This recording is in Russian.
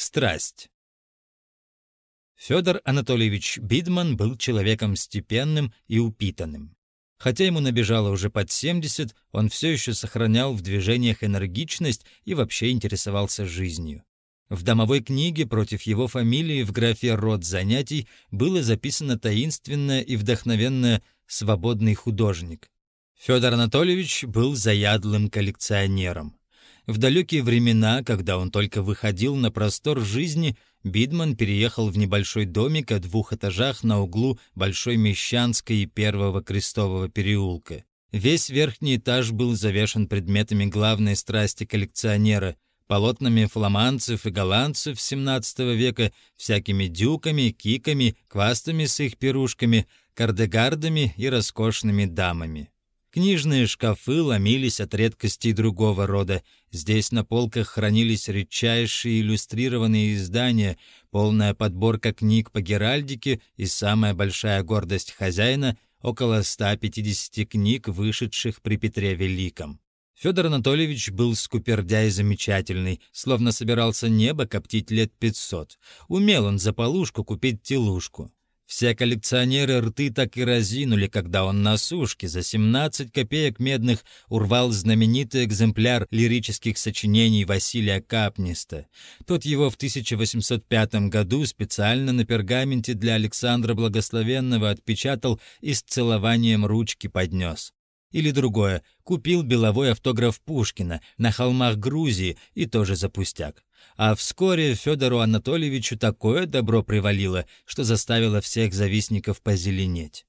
Страсть. Федор Анатольевич Бидман был человеком степенным и упитанным. Хотя ему набежало уже под 70, он все еще сохранял в движениях энергичность и вообще интересовался жизнью. В домовой книге против его фамилии в графе «Род занятий» было записано таинственное и вдохновенное «свободный художник». Федор Анатольевич был заядлым коллекционером. В далекие времена, когда он только выходил на простор жизни, Бидман переехал в небольшой домик о двух этажах на углу Большой Мещанской и Первого Крестового переулка. Весь верхний этаж был завешен предметами главной страсти коллекционера – полотнами фламандцев и голландцев XVII века, всякими дюками, киками, квастами с их пирушками, кардегардами и роскошными дамами. Книжные шкафы ломились от редкостей другого рода. Здесь на полках хранились редчайшие иллюстрированные издания, полная подборка книг по геральдике и самая большая гордость хозяина — около 150 книг, вышедших при Петре Великом. Федор Анатольевич был скупердяй замечательный, словно собирался небо коптить лет пятьсот. Умел он за полушку купить телушку. Все коллекционеры рты так и разинули, когда он на сушке за 17 копеек медных урвал знаменитый экземпляр лирических сочинений Василия Капниста. Тот его в 1805 году специально на пергаменте для Александра Благословенного отпечатал и с целованием ручки поднес. Или другое, купил беловой автограф Пушкина на холмах Грузии и тоже за пустяк. А вскоре Федору Анатольевичу такое добро привалило, что заставило всех завистников позеленеть.